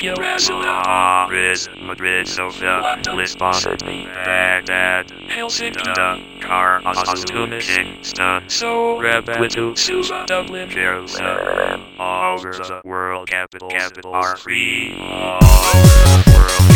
Bratislava, Riz, Madrid, Sofia, London, Lisbon, Sydney, Baghdad, Helsinki, Car, Oslo, Kingston, Seoul, Witu, Suva, Dublin, Jerusalem, all over the world, capital, capital, are free, all over the world.